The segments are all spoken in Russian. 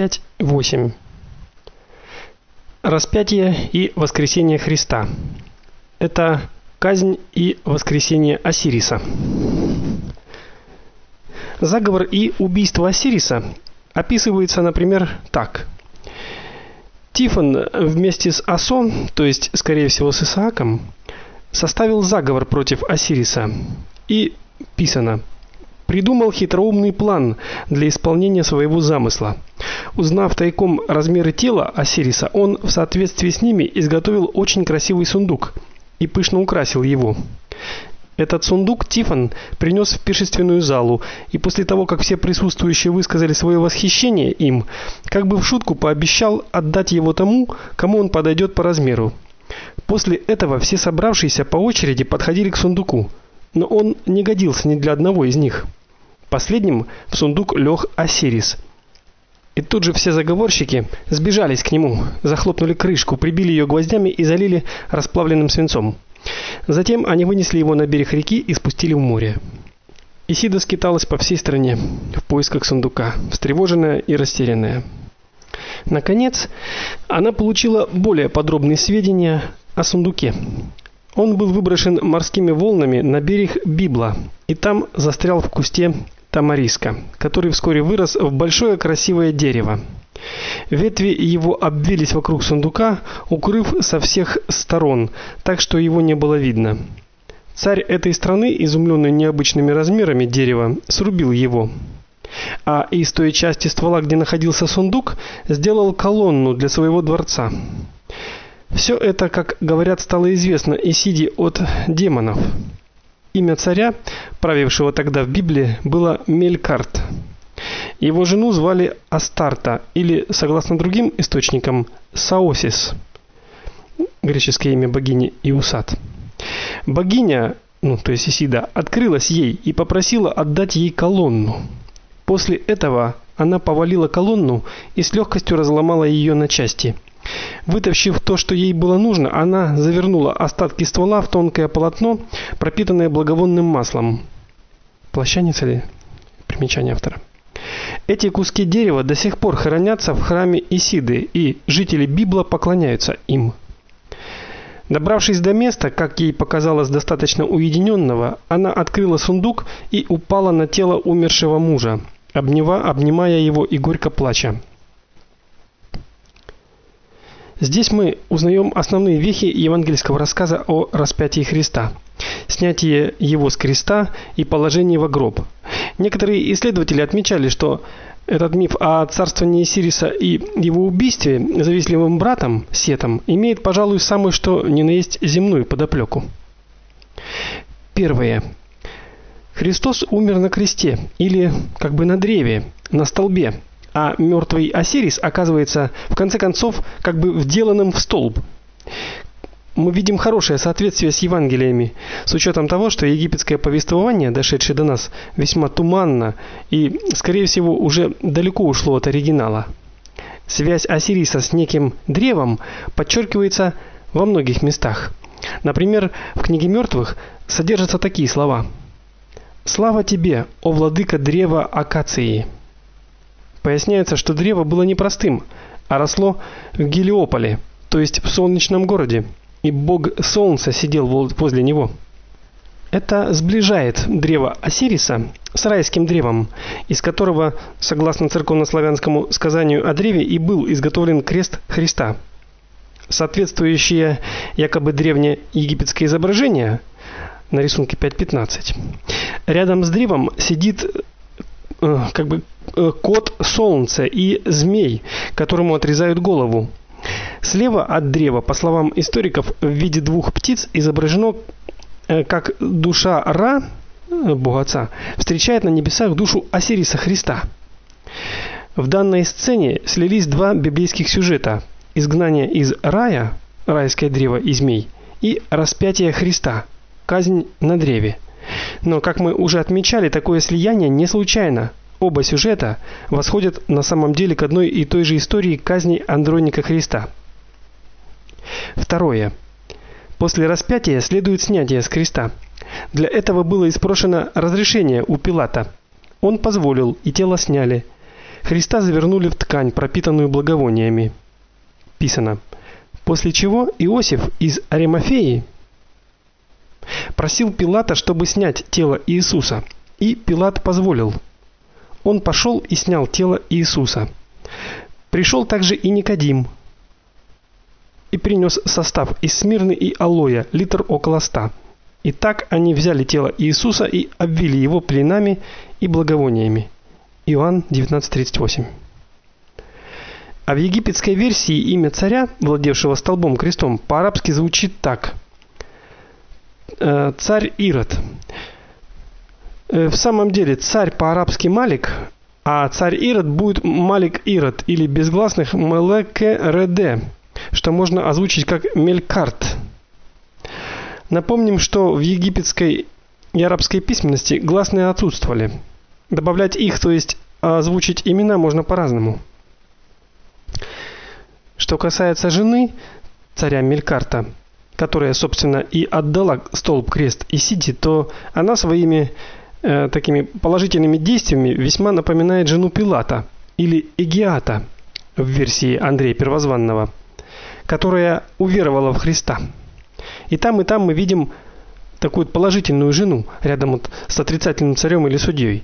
5:8. Распятие и воскресение Христа. Это казнь и воскресение Осириса. Заговор и убийство Осириса описывается, например, так: Тифон вместе с Асо, то есть, скорее всего, с Исааком, составил заговор против Осириса. И писано: придумал хитроумный план для исполнения своего замысла. Узнав тайком размеры тела Осириса, он в соответствии с ними изготовил очень красивый сундук и пышно украсил его. Этот сундук Тифон принес в пиршественную залу, и после того, как все присутствующие высказали свое восхищение им, как бы в шутку пообещал отдать его тому, кому он подойдет по размеру. После этого все собравшиеся по очереди подходили к сундуку, но он не годился ни для одного из них. Последним в сундук лег Осирис. И тут же все заговорщики сбежались к нему, захлопнули крышку, прибили ее гвоздями и залили расплавленным свинцом. Затем они вынесли его на берег реки и спустили в море. Исида скиталась по всей стране в поисках сундука, встревоженная и растерянная. Наконец, она получила более подробные сведения о сундуке. Он был выброшен морскими волнами на берег Библа и там застрял в кусте тамариска, который вскоре вырос в большое красивое дерево. Ветви его обвились вокруг сундука, укрыв со всех сторон, так что его не было видно. Царь этой страны, изумленный необычными размерами дерева, срубил его. А из той части ствола, где находился сундук, сделал колонну для своего дворца. Все это, как говорят, стало известно Исиде от демонов. Имя царя, правившего тогда в Библии, было Мелькарт. Его жену звали Астарта или, согласно другим источникам, Саосис. Греческое имя богини Иусат. Богиня, ну, то есть Исида, открылась ей и попросила отдать ей колонну. После этого она повалила колонну и с легкостью разломала ее на части. Вытащив то, что ей было нужно, она завернула остатки ствола в тонкое полотно, пропитанное благовонным маслом. Плащаница ли? Примечание автора. Эти куски дерева до сих пор хранятся в храме Исиды, и жители Библа поклоняются им. Добравшись до места, как ей показалось достаточно уединенного, она открыла сундук и упала на тело умершего мужа, обнява, обнимая его и горько плача. Здесь мы узнаем основные вехи евангельского рассказа о распятии Христа, снятие его с креста и положение в гроб. Некоторые исследователи отмечали, что этот миф о царствовании Сириса и его убийстве завистливым братом Сетом имеет, пожалуй, самую что ни на есть земную подоплеку. Первое. Христос умер на кресте или как бы на древе, на столбе а мертвый Осирис оказывается в конце концов как бы вделанным в столб. Мы видим хорошее соответствие с Евангелиями, с учетом того, что египетское повествование, дошедшее до нас, весьма туманно и, скорее всего, уже далеко ушло от оригинала. Связь Осириса с неким древом подчеркивается во многих местах. Например, в книге мертвых содержатся такие слова: Слава тебе, о владыка древа акации. Поясняется, что древо было не простым, а росло в Гелиополе, то есть в солнечном городе, и бог солнца сидел возле него. Это сближает древо Осириса с райским древом, из которого, согласно церковнославянскому сказанию о древе, и был изготовлен крест Христа. Соответствующее якобы древнее египетское изображение на рисунке 5.15. Рядом с древом сидит э, как бы кот солнца и змей, которому отрезают голову. Слева от древа, по словам историков, в виде двух птиц изображено э, как душа Ра, э, бога отца, встречает на небесах душу Осириса Христа. В данной сцене слились два библейских сюжета: изгнание из рая, райское древо и змей, и распятие Христа, казнь на древе. Но, как мы уже отмечали, такое слияние не случайно. Оба сюжета восходят на самом деле к одной и той же истории казни Андроника Христа. Второе. После распятия следует снятие с креста. Для этого было испрошено разрешение у Пилата. Он позволил, и тело сняли. Христа завернули в ткань, пропитанную благовониями. Писано: После чего Иосиф из Аримафеи просил Пилата, чтобы снять тело Иисуса, и Пилат позволил. Он пошел и снял тело Иисуса. Пришел также и Никодим и принес состав из смирны и алоя, литр около ста. И так они взяли тело Иисуса и обвили его пленами и благовониями. Иоанн 19:38. А в египетской версии имя царя, владевшего столбом крестом, по-арабски звучит так: э, царь Ирод. Э, в самом деле царь по-арабски Малик, а царь Ирод будет Малик Ирод или безгласных Мелеке Реде, что можно озвучить как Мелькарт. Напомним, что в египетской и арабской письменности гласные отсутствовали. Добавлять их, то есть озвучить имена можно по-разному. Что касается жены царя Мелькарта, которая, собственно, и отдала столб крест и Исиде, то она своими э, такими положительными действиями весьма напоминает жену Пилата или Эгиата в версии Андрея Первозванного, которая уверовала в Христа. И там, и там мы видим такую положительную жену рядом вот с отрицательным царем или судьей.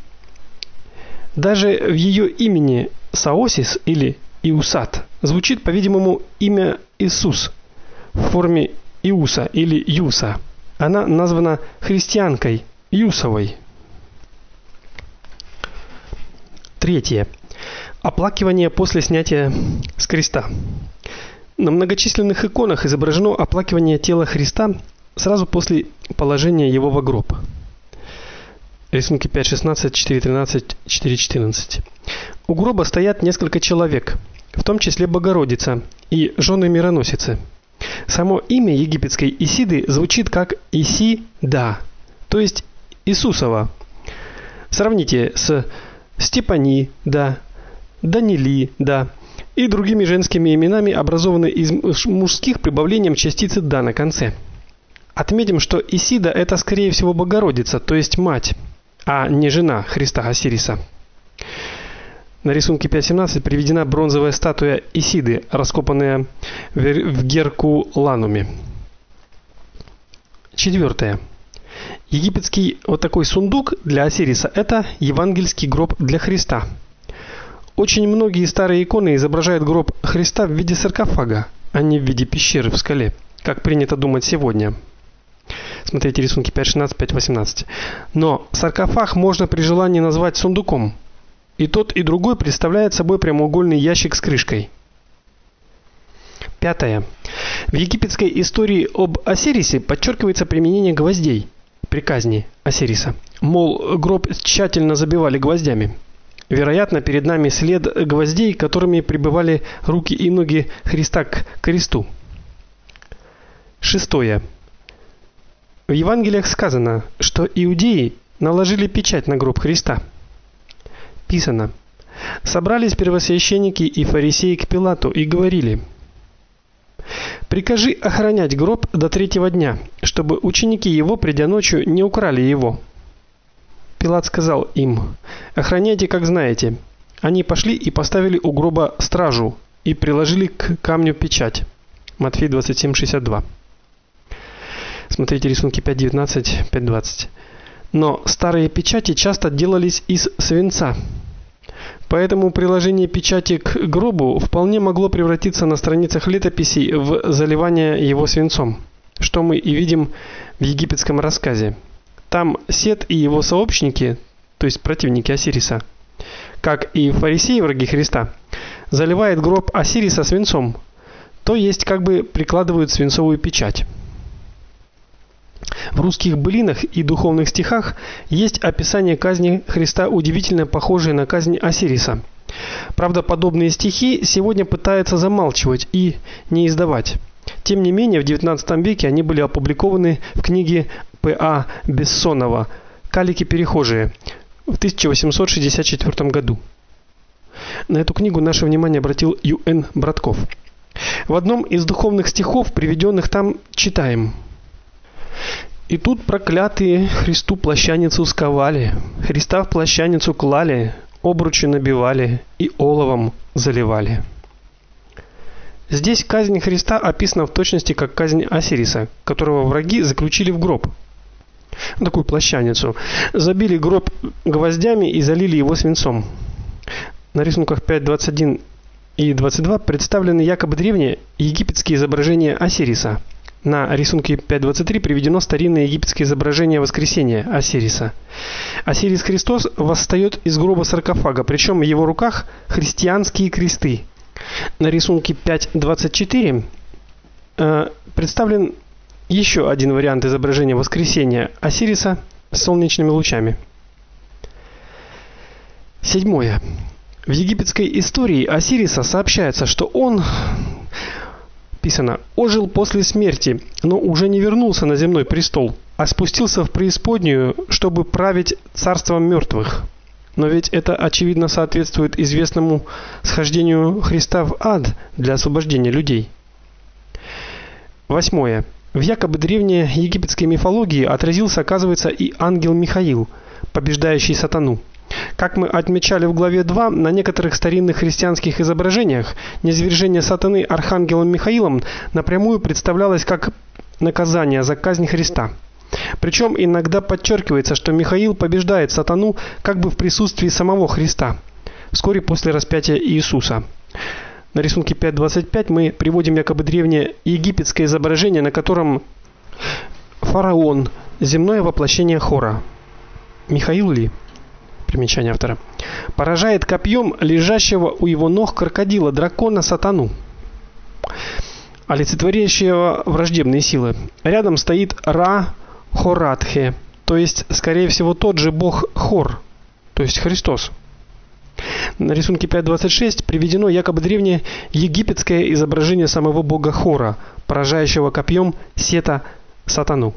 Даже в ее имени Саосис или Иусат звучит, по-видимому, имя Иисус в форме Иуса или Юса. Она названа христианкой Юсовой. Третье. Оплакивание после снятия с креста. На многочисленных иконах изображено оплакивание тела Христа сразу после положения его в гроб. Рисунки 5.16, 4.13, 4.14. У гроба стоят несколько человек, в том числе Богородица и жены мироносицы. Само имя египетской Исиды звучит как Исида, то есть Иисусова. Сравните с Степани, да, Данили, да, и другими женскими именами, образованные из мужских прибавлением частицы да на конце. Отметим, что Исида это скорее всего Богородица, то есть мать, а не жена Христа Осириса. На рисунке 5.17 приведена бронзовая статуя Исиды, раскопанная в Геркулануме. Четвертое. Египетский вот такой сундук для Осириса это евангельский гроб для Христа. Очень многие старые иконы изображают гроб Христа в виде саркофага, а не в виде пещеры в скале, как принято думать сегодня. Смотрите рисунки 5.16, 5.18. Но саркофаг можно при желании назвать сундуком. И тот, и другой представляет собой прямоугольный ящик с крышкой. Пятое. В египетской истории об Осирисе подчеркивается применение гвоздей при казни Осириса. Мол, гроб тщательно забивали гвоздями. Вероятно, перед нами след гвоздей, которыми прибывали руки и ноги Христа к кресту. Шестое. В Евангелиях сказано, что иудеи наложили печать на гроб Христа. Писано: Собрались первосвященники и фарисеи к Пилату и говорили: Прикажи охранять гроб до третьего дня, чтобы ученики его, придя ночью, не украли его. Пилат сказал им: "Охраняйте, как знаете". Они пошли и поставили у гроба стражу и приложили к камню печать. Матфей 27:62. Смотрите рисунки 5:19, 5:20. Но старые печати часто делались из свинца. Поэтому приложение печати к гробу вполне могло превратиться на страницах летописей в заливание его свинцом, что мы и видим в египетском рассказе. Там Сет и его сообщники, то есть противники Осириса, как и фарисеи враги Христа, заливают гроб Осириса свинцом, то есть как бы прикладывают свинцовую печать. В русских былинах и духовных стихах есть описание казни Христа, удивительно похожее на казнь Осириса. Правда, подобные стихи сегодня пытаются замалчивать и не издавать. Тем не менее, в XIX веке они были опубликованы в книге П.А. Бессонова Калики перехожие в 1864 году. На эту книгу наше внимание обратил Ю.Н. Братков. В одном из духовных стихов, приведенных там, читаем: И тут проклятые Христу плащаницу сковали, Христа в плащаницу клали, обручи набивали и оловом заливали. Здесь казнь Христа описана в точности как казнь Осириса, которого враги заключили в гроб. Такую плащаницу. Забили гроб гвоздями и залили его свинцом. На рисунках 5.21 и 22 представлены якобы древние египетские изображения Осириса. На рисунке 5.23 приведено старинное египетское изображение воскресения Осириса. Осирис Христос восстает из гроба саркофага, причем в его руках христианские кресты. На рисунке 5.24 э, представлен еще один вариант изображения воскресения Осириса с солнечными лучами. Седьмое. В египетской истории Осириса сообщается, что он писано: "Ожил после смерти, но уже не вернулся на земной престол, а спустился в преисподнюю, чтобы править царством мертвых". Но ведь это очевидно соответствует известному схождению Христа в ад для освобождения людей. Восьмое. В якобы древней египетской мифологии отразился, оказывается, и ангел Михаил, побеждающий сатану. Как мы отмечали в главе 2, на некоторых старинных христианских изображениях низвержение сатаны архангелом Михаилом напрямую представлялось как наказание за казнь Христа. Причем иногда подчеркивается, что Михаил побеждает сатану как бы в присутствии самого Христа, вскоре после распятия Иисуса. На рисунке 5.25 мы приводим якобы древнее египетское изображение, на котором фараон земное воплощение Хора. Михаил ли? Примечание автора. Поражает копьем лежащего у его ног крокодила дракона сатану олицетворяющего враждебные силы. Рядом стоит Ра Хоратхе, то есть, скорее всего, тот же бог Хор, то есть Христос. На рисунке 5.26 приведено якобы древнее египетское изображение самого бога Хора, поражающего копьем Сета сатану.